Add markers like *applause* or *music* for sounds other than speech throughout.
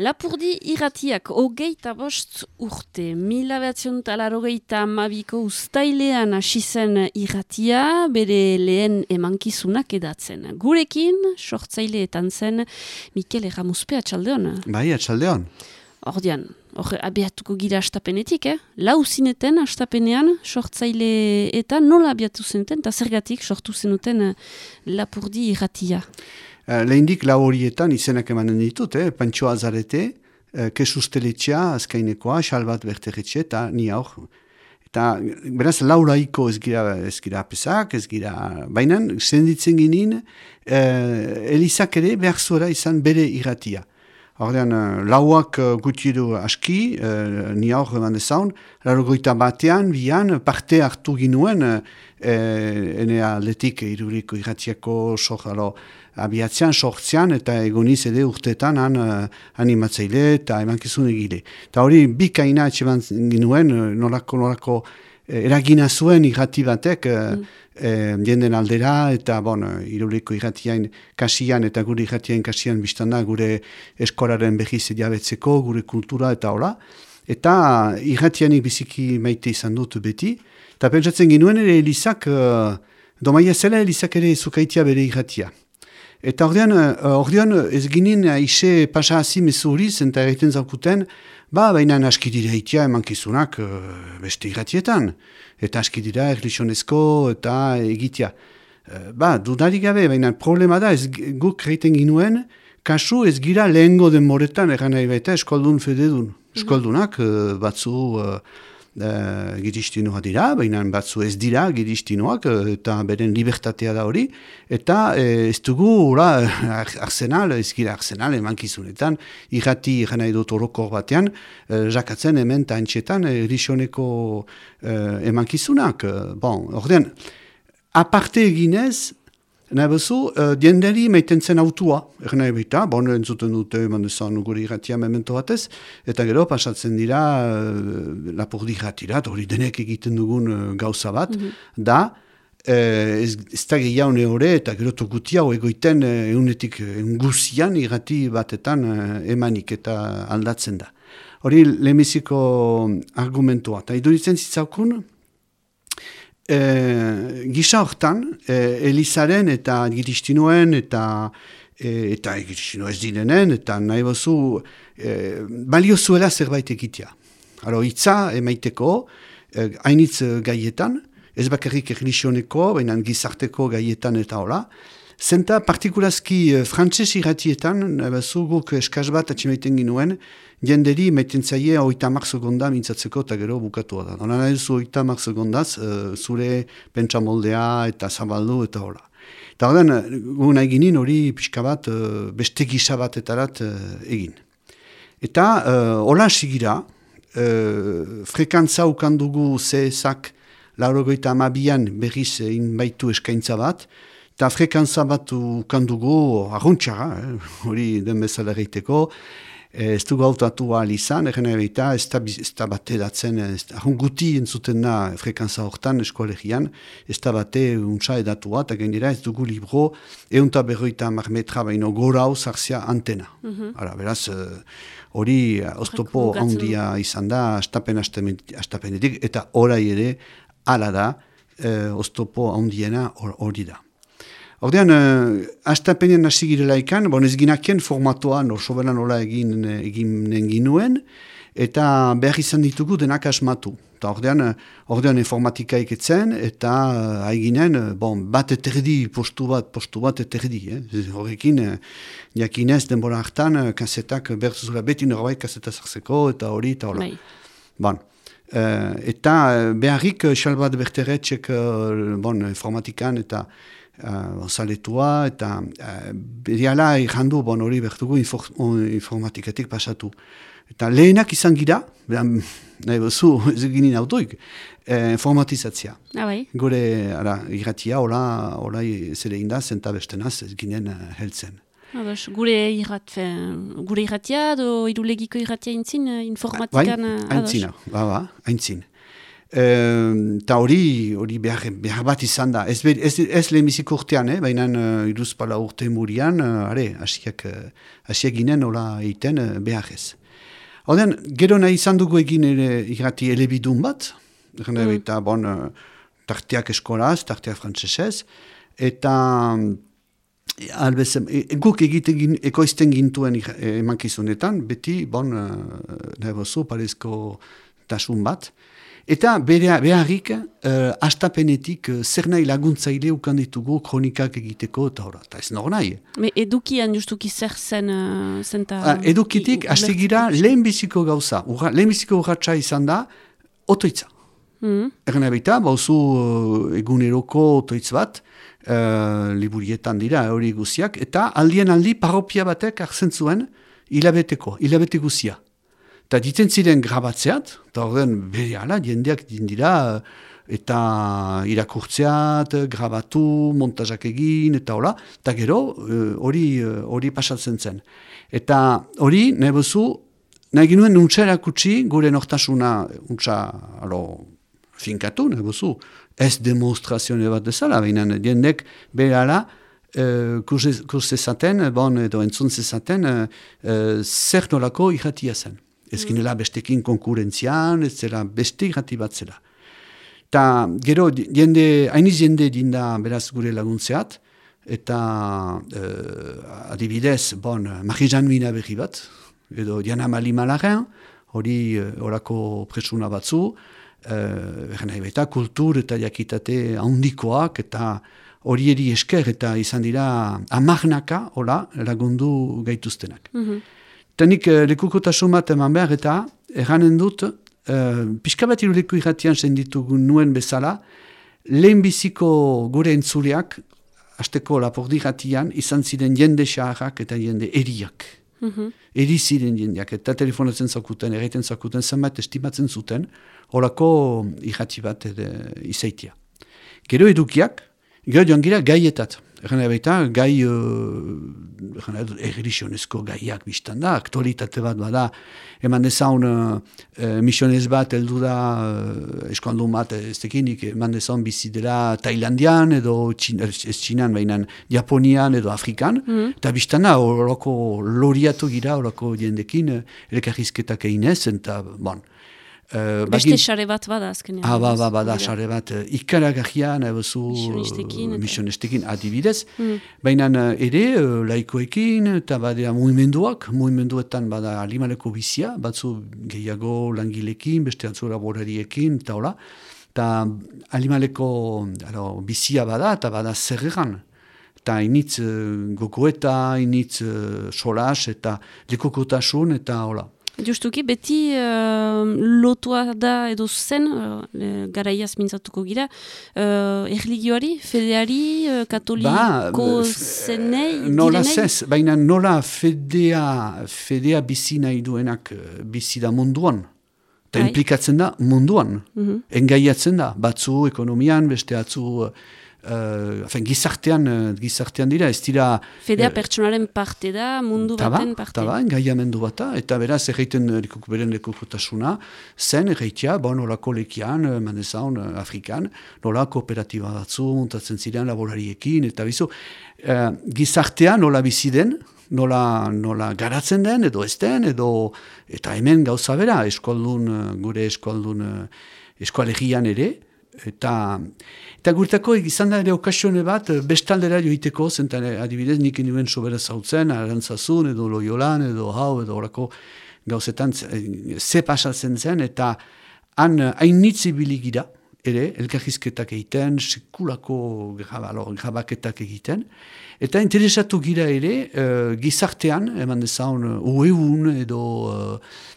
Lapurdi irratiak hogeita bost urte, mila behatzion talarogeita amabiko ustailean asizen irratia, bere lehen emankizunak edatzen. Gurekin, sortzaileetan zen, Mikel Erramuzpe atxaldeon. Bai, atxaldeon. Ordian, hor, abiatuko gira astapenetik, eh? Lau zineten astapenean, sortzaile eta nola abiatu zenuten, eta zergatik sortu zenuten Lapurdi irratia. Uh, lehendik lau horietan izenak emanen ditut, eh? Pantxo Azarete, uh, Kesus Teletxea, azkainekoa, Xalbat Berteretxe, eta ni aur. Eta beraz, lauraiko ez gira, ez gira apesak, ez gira... Baina, zenditzen ginen, uh, Elizak ere behar zuera izan bere irratia. Hordean, uh, lauak uh, guti edo aski, uh, ni aur eman dezaun, largoita batean, bian, parte hartu ginuen, uh, ene atletik iruriko irratiako sojalo, abiatzean, sortzean, eta egoniz ere urtetan han uh, animatzaile eta emankizun egile. Eta hori bikaina etxeban ginuen, nolako, nolako eragina zuen irrati batek, mm. jenden aldera, eta bon, iruriko irratiain kasian eta gure irratiain kasian biztana gure eskoraren behiz ediabetzeko, gure kultura eta hola. Eta irratianik biziki maite izan dut beti, eta pentsatzen ginuen ere Elizak, uh, domaia zela Elizak ere zukaitia bere irratia. Eta ordean, uh, ordean ez ginen aise pasa hazi mesuriz, eta egiten zaukuten, ba, baina aski dira itia emankizunak uh, beste irratietan. Eta aski dira erlisionezko eta egitea. Uh, ba, dudarik gabe, baina problema da, ez guk egiten ginuen, kasu ez gira lehengo den moretan, egan nahi baita eskoldun fededun. Mhm. Eskoldunak uh, batzu... Uh, uh, giristinoa dira, baina batzu ez dira giristinoak, uh, eta beren libertatea da hori, eta uh, ez dugu ura, arsenal, ez gira arsenal emankizunetan, irrati jena edot orokor batean, uh, jakatzen hemen eta antxetan erixoneko uh, emankizunak. Uh, bon, ordean, aparte eginez, Nahi bezu, uh, dienderi meiten zen autua, egen baita, bon, entzuten dute eman duzan guri irratia memento batez, eta gero pasatzen dira uh, lapurdi irratirat, hori denek egiten dugun uh, gauza bat, mhm. da, uh, ez, ez da gehiago hori eta gero tokutia egoiten uh, eunetik enguzian irrati batetan uh, emanik eta aldatzen da. Hori lemiziko argumentua, eta iduritzen zitzaukun, e, gisa hortan, e, Elizaren eta giristinoen eta e, eta giristino ez direnen, eta nahi bozu, e, balio zuela zerbait egitea. Haro, itza emaiteko, hainitz gaietan, ez bakarrik erlisioneko, baina gizarteko gaietan eta hola, Zenta partikulazki uh, frantzes irratietan, guk eskaz bat atximaiten ginuen, jenderi maiten zaie oita mar segonda mintzatzeko eta gero bukatua da. Hora nahi duzu oita mar segondaz, uh, zure pentsa moldea eta zabaldu eta hola. Eta hori, gu nahi ginin hori pixka bat, beste gisa bat etarat egin. Eta hola sigira, uh, frekantza ukandugu zezak laurogoita amabian berriz egin baitu eskaintza bat, eta frekantza bat ukandugu arruntxara, eh, hori den bezala egiteko, eh, ez dugu autatu ahal izan, egen ebita, ez da bate datzen, ahun guti entzuten na frekantza hortan eskolegian, ez da bate untsa edatu bat, egen dira ez dugu libro, eunta berroita marmetra baino gora hau zarzia antena. Mm beraz, eh, hori oztopo handia izan da, astapen astapenetik, eta orai ere, ala da, uh, oztopo handiena hori da. Ordean, uh, astapenean hasi girela ikan, bon ez ginakien formatoa norsobelan nola egin eginen ginuen, eta behar izan ditugu denak asmatu. Eta ordean, ordean informatika iketzen, eta uh, haiginen, bon, bat eterdi, postu bat, postu bat eterdi. Eh? Horrekin, uh, jakinez denbora hartan, uh, kasetak bertzuzula beti norbait kaseta zarzeko, eta hori, eta hori. Bon. Uh, eta beharrik, xalbat berteretxek, uh, bon, informatikan, eta uh, zaletua, eta uh, beriala ikandu, bon, hori bertugu informatiketik pasatu. Eta lehenak izan gira, behan, nahi bezu, *laughs* ez ginen autoik, eh, informatizatzia. Ah, bai. Gure, ara, irratia, hola, hola, zede indaz, zenta bestenaz, ez ginen uh, heltzen. Ah, gure irrat, gure irratia, do irulegiko irratia intzin, informatikan? Bai, aintzina, ba, ba, aintzin. Eta hori, hori behar, behar bat izan da. Ez, ez, ez lehenbizik urtean, eh? baina uh, iruzpala urte murian, uh, are, asiak, uh, asiak ginen hola egiten uh, behar ez. Oden, gero nahi izan dugu egin ere irrati elebidun bat, mm. eta bon, tarteak eskolaz, tarteak frantzesez, eta albez, e, guk egiten ekoizten gintuen emankizunetan, beti, bon, uh, nahi bozu, parezko tasun bat, Eta bere, beharrik, uh, astapenetik uh, zer nahi laguntzaile ukan ditugu kronikak egiteko eta horra, eta ez nor nahi. Me edukian justuki zer zen uh, zenta... Uh, edukitik, haste gira, lehenbiziko gauza, urra, lehenbiziko urratxa izan da, otoitza. Mm. Erren ebita, bauzu uh, eguneroko otoitz bat, uh, liburietan dira hori guziak, eta aldien aldi parropia batek arzen zuen hilabeteko, hilabete guzia. Eta ditzen ziren grabatzeat, eta horren bere ala, jendeak dindira, eta irakurtzeat, grabatu, montazak egin, eta hola, eta gero eh, hori hori pasatzen zen. Eta hori, nebuzu, nahi ginuen nuntza erakutsi, gure nortasuna, nuntza, alo, finkatu, nebuzu, ez demonstrazione bat dezala, baina jendek bere ala, Uh, kursezaten, bon, edo entzunzezaten, uh, uh, zer nolako irratia zen. Ez ginela bestekin konkurentzian, ez zela beste irrati bat zela. Ta gero, jende, hainiz jende dinda beraz gure laguntzeat, eta uh, adibidez, bon, Marizan Mina berri bat, edo Diana Mali Malaren, hori horako uh, presuna batzu, uh, eta kultur eta jakitate handikoak, eta hori eri esker, eta izan dira amarnaka, hola, lagundu gaituztenak. Mm Tenik uh, lekukotasun bat eman behar eta erranen dut, uh, pixka bat iruleku irratian senditugu nuen bezala, lehenbiziko gure entzuleak, azteko lapordi irratian, izan ziren jende xaharrak eta jende eriak. Mm -hmm. Eri ziren jendeak, eta telefonatzen zakuten, erreiten zakuten, zenbat estimatzen zuten, horako irrati bat edo izaitia. Gero edukiak, gero joan gira gaietat. Egan baita, gai uh, erreligionezko gaiak biztan da, aktualitate bat bada, eman dezaun uh, misionez bat heldu da uh, eskondun bat ez tekinik, eman dezaun bizi dela Tailandian edo txin, ez txinan, baina Japonian edo Afrikan, mm eta biztan da, horako loriatu gira, horako jendekin, elekarrizketak eginez, eta bon, Uh, Beste xare bat bada azkenean. Ah, ba, ba, bada xare bat. Uh, Ikaragarria, nabezu, misionestekin adibidez. Mm. Baina uh, ere, uh, laikoekin, eta badea muimenduak, muimenduetan bada alimaleko bizia, batzu gehiago langilekin, beste atzu laborariekin, eta hola. Eta alimaleko alo, bizia bada, eta bada zerregan. Eta initz uh, gogoeta, initz uh, solas, eta lekokotasun, eta hola. Justuki, beti uh, lotua da edo zen, uh, garaiaz mintzatuko gira, uh, erligioari, fedeari, uh, katoliko ba, zenei, Nola zez, baina nola fedea, fedea bizi nahi duenak bizi da munduan. Eta bai. implikatzen da munduan. Mm Engaiatzen da, batzu ekonomian, beste atzu uh, gizartean, uh, gizartean dira, ez dira... Fedea uh, pertsonaren parte da, mundu taba, baten parte. Taba, engaiamendu bata, eta beraz erreiten lekuk, beren lekukotasuna, zen erreitia, bon, nolako lekian, mandezaun, Afrikan, nola kooperatiba batzu, untatzen ziren laborariekin, eta bizu, uh, gizartean nola biziden, nola, nola garatzen den, edo ez den, edo, eta hemen gauza bera, eskoldun, gure eskoldun, eskoalegian ere, eta Eta gurtako izan da ere okasione bat, eh, bestaldera joiteko, zentan eh, adibidez nik induen sobera zautzen, arantzazun, edo loiolan, edo hau, edo horako gauzetan eh, ze pasatzen zen, eta han hainitzi biligira, ere, elkarrizketak egiten, sekulako grabaketak egiten, eta interesatu gira ere, gizartean, eman dezaun, ueun edo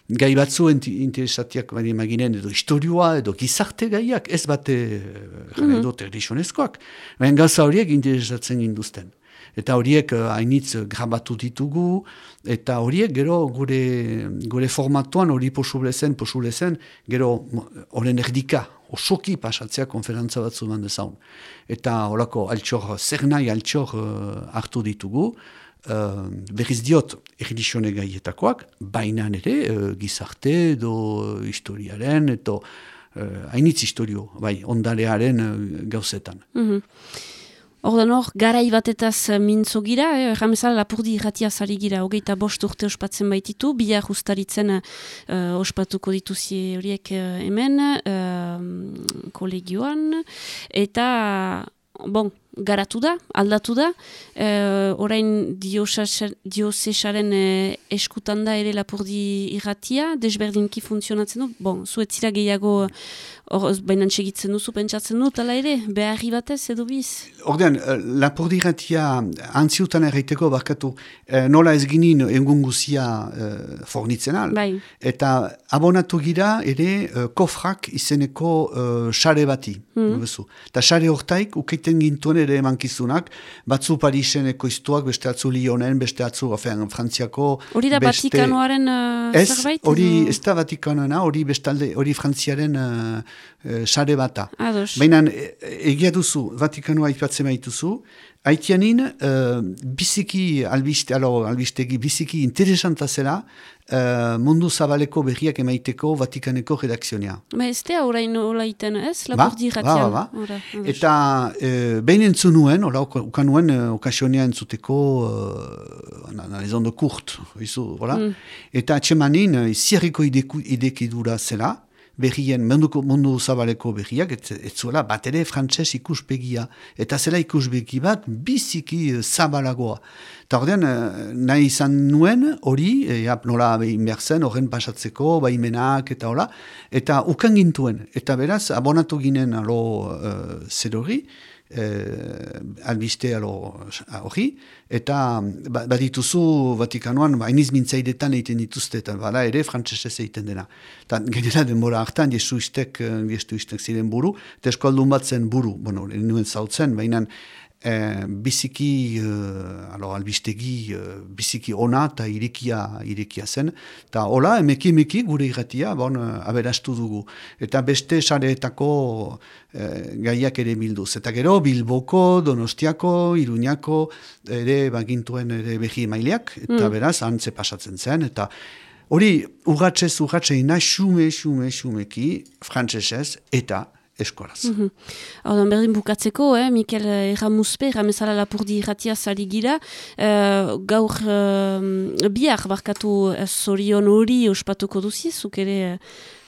gai batzu interesatiak bari imaginen edo historioa edo gizarte gaiak ez bate jara mm edo tradizionezkoak. Baina gauza horiek interesatzen ginduzten. Eta horiek eh, hainitz grabatu ditugu, eta horiek gero gure, gure formatuan hori posule zen, posule zen, gero horren erdika, osoki pasatzea konferantza batzu dezaun. Eta horako altxor, zer nahi altxor uh, hartu ditugu, uh, berriz diot erilizione gaietakoak, baina ere uh, gizarte edo uh, historiaren, eto hainitz historio, bai, ondarearen uh, gauzetan. Mm Ordan hor, garai batetaz mintzo gira, eh, erramezala lapurdi irratia zari gira, hogeita bost urte ospatzen baititu, bihar ustaritzen uh, ospatuko dituzie horiek uh, hemen, uh, kolegioan, eta, bon, garatu da, aldatu da, e, orain diosesaren e, eskutan da ere lapurdi irratia, desberdinki funtzionatzen du, bon, zuetzira gehiago Hor, baina segitzen duzu, pentsatzen dut, ala ere, beharri batez edo biz? Ordean, eh, lapurdi irratia antziutan erraiteko bakatu, eh, nola ez ginin engun guzia eh, fornitzen al. Bai. Eta abonatu gira ere eh, kofrak izeneko sare bati. Mm. Eta sare hortaik, ukeiten gintuen ere emankizunak, batzu Parisen ekoiztuak, beste atzu Lionen, beste atzu, ofean, Frantziako... Hori da beste... Vatikanoaren uh, ez, zerbait? Hori, ez da Vatikanoena, hori bestalde, hori Frantziaren uh, sare bata. Baina, e, egia duzu, Vatikanoa ipatzen baituzu, Haitianin, uh, biziki albiste, alo, albistegi, biziki interesanta zela, uh, mundu zabaleko berriak emaiteko Vatikaneko redakzionea. Ba ez te haurain hola iten, ez? Ba, ba, ba, ba. Eta uh, behin entzun nuen, hola, ukan nuen, uh, okasionea entzuteko uh, analizondo kurt, izu, hola? Mm. Eta atxemanin, uh, zierriko idekidura zela, berrien, munduko, mundu zabaleko berriak, ez zuela bat ere frantses ikuspegia. Eta zela ikuspegi bat biziki uh, zabalagoa. Eta ordean, uh, nahi izan nuen hori, e, nola inbertzen, horren pasatzeko, baimenak eta hola, eta ukan gintuen. Eta beraz, abonatu ginen alo uh, zerori, eh, albiste hori, eta ba, badituzu Vatikanoan, hainiz ba, mintzaidetan egiten dituzte, eta bada ere frantzesez egiten dena. Eta genera denbora hartan, jesu istek, jesu istek ziren buru, eta eskualdun bat zen buru, bueno, nuen zautzen, baina e, biziki, uh, alo, albistegi, uh, biziki ona eta irekia, irekia zen. Eta hola, emeki emeki gure irratia, bon, aberastu dugu. Eta beste sareetako gaiak ere bilduz. Eta gero, Bilboko, Donostiako, Iruñako, ere bagintuen ere behi emaileak, eta mm. beraz, antze pasatzen zen, eta Hori, urratxez, urratxez, ina xume, xume, xumeki, frantzesez, eta eskolaz. Mm -hmm. berdin bukatzeko, eh, Mikel Erramuzpe, Ramezala Lapurdi irratia zari gira, uh, gaur uh, biak barkatu zorion hori ospatuko duzizuk ere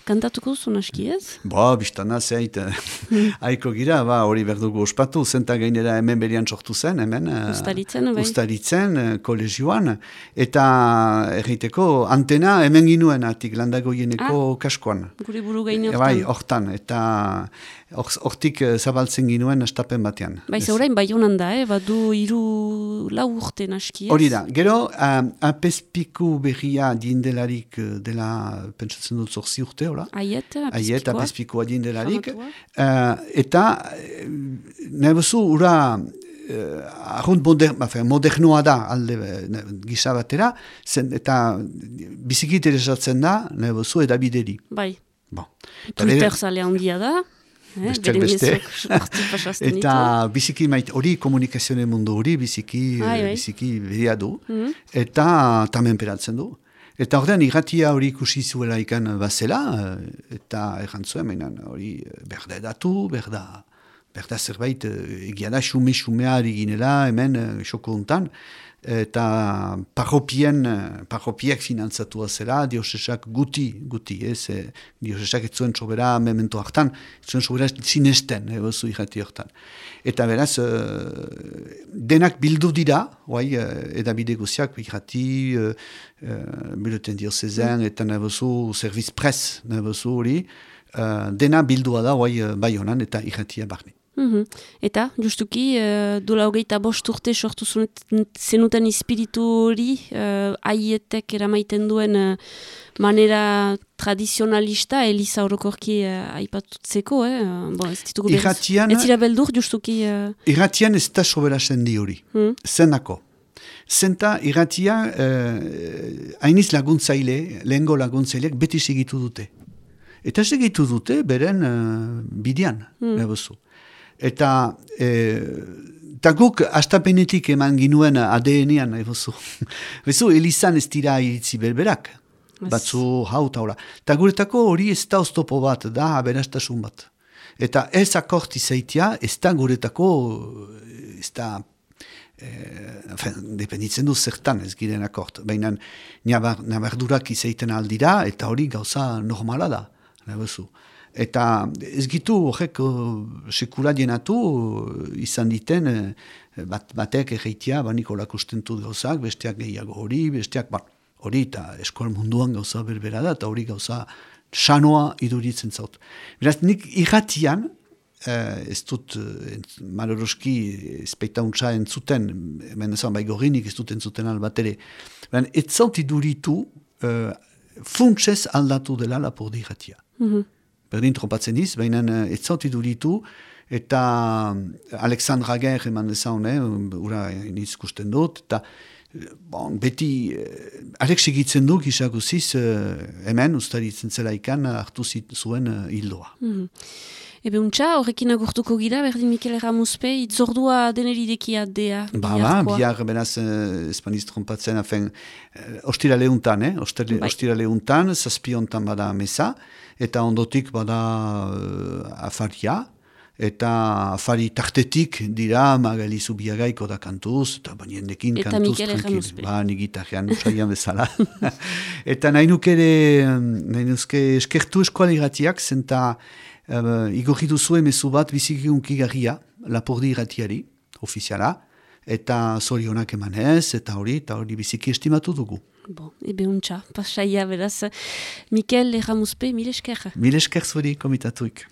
Kantatuko duzu naski ez? Ba, biztana zeit, haiko *laughs* gira, ba, hori berdugu ospatu, zenta gainera hemen berian sortu zen, hemen. Eh, ustaritzen, bai. Ustaritzen, eh, kolegioan, eta erriteko antena hemen ginuen atik landagoieneko ah, kaskoan. Gure buru gaine hortan. Bai, hortan, eta hortik or, zabaltzen ginuen estapen batean. Bai, zaurain, bai honan da, eh? badu iru lau urte naski ez? Hori da, gero, um, apezpiku berria diendelarik dela, pentsatzen dut zorzi urte, hola? Aiet, Aiet, apespikoa delarik. Uh, eta, eh, nahi ura, uh, arrunt moder, modernoa da, alde gisa batera, zen, eta biziki interesatzen da, nahi bezu, edabideri. Bai. Bon. Twitter zale handia da. Eh, beste, beste. *laughs* eta biziki mait, hori komunikazioen mundu hori biziki, biziki bedia du. Mm -hmm. Eta tamen peratzen du. Eta ordean irratia hori ikusi zuela ikan bazela, eh, eta errantzuen, hori eh, berda edatu, berda, berda zerbait eh, egia da xume-xumea ginela hemen xoko untan, eta parropien, parropiak finantzatua zela, diosesak guti, guti, ez, e, diosesak ez zuen sobera memento hartan, ez zuen sobera sinesten, ebo zu irrati hortan. Eta beraz, e, denak bildu dira, oai, e, edabide guziak, irrati, e, e, biluten diosezen, eta nebo zu serviz pres, nebo zu hori, e, dena bildua da, oai, bai honan, eta irratia barne. Mm Eta, justuki, uh, dola hogeita bost urte sortu zenuten espiritu hori, uh, aietek eramaiten duen uh, manera tradizionalista, Elisa Orokorki uh, aipatutzeko, eh? Bon, ez ditugu behaz. Ez beldur, justuki... Uh... Irratian ez da sobera sendi hori, hmm? zenako. Zenta irratia, uh, hainiz laguntzaile, lehengo laguntzaileak beti segitu dute. Eta segitu dute beren uh, bidian, hmm. Eta e, guk astapenetik eman ginuen ADN-ean, ebozu. *laughs* Bezu, Elizan ez dira iritzi berberak. batzu hau taula. Ta guretako hori ez da oztopo bat, da aberastasun bat. Eta ez akorti zeitia, ez da guretako, ez da, eh, dependitzen du zertan ez giren akort. Baina nabardurak izaiten aldira, eta hori gauza normala da. Nabezu. Eta ez gitu horrek sekula dienatu izan diten bat, batek egeitia, ba Nikola kustentu gauzak, besteak gehiago hori, besteak, ba, hori eta eskola munduan gauza berbera da, eta hori gauza sanoa iduritzen zaut. Beraz, nik irratian, ez dut, maloroski, espeita untsa entzuten, hemen ezan bai gorrinik ez dut entzuten albat ere, ez zaut iduritu, eh, funtsez aldatu dela lapurdi irratia. Mm -hmm. Berdin trompatzen diz, baina eh, ez zaut iduritu, eta Alexandra Ger eman dezan, eh, ura iniz kusten dut, eta bon, beti, uh, arek segitzen du, gisaguziz, uh, hemen, ustaritzen zela ikan, hartu zuen hildoa. Mm -hmm. Ebe untxa, horrekin agurtuko gira, berdin Mikel Erramuzpe, itzordua deneridekia dea. Ba, ba, biar, benaz, uh, espaniz trompatzen, afen, uh, ostira lehuntan, eh? Ostira, bai. ostira lehuntan, zazpiontan bada mesa, eta ondotik bada uh, afaria, eta afari tartetik dira magali zubiagaiko da kantuz, eta baina endekin kantuz tranquil. Ba, nigitajean usaian bezala. *laughs* eta nahi ere, nahi nuke eskertu eskualigatiak, zenta uh, igorri duzu emezu bat bizikiunki garria, lapordi iratiari, ofiziala, eta zorionak emanez, eta hori, eta hori biziki estimatu dugu. Bon, ebe untxa, pasaia beraz. Mikel Erramuzpe, mil esker. Mil esker zuri komitatuik.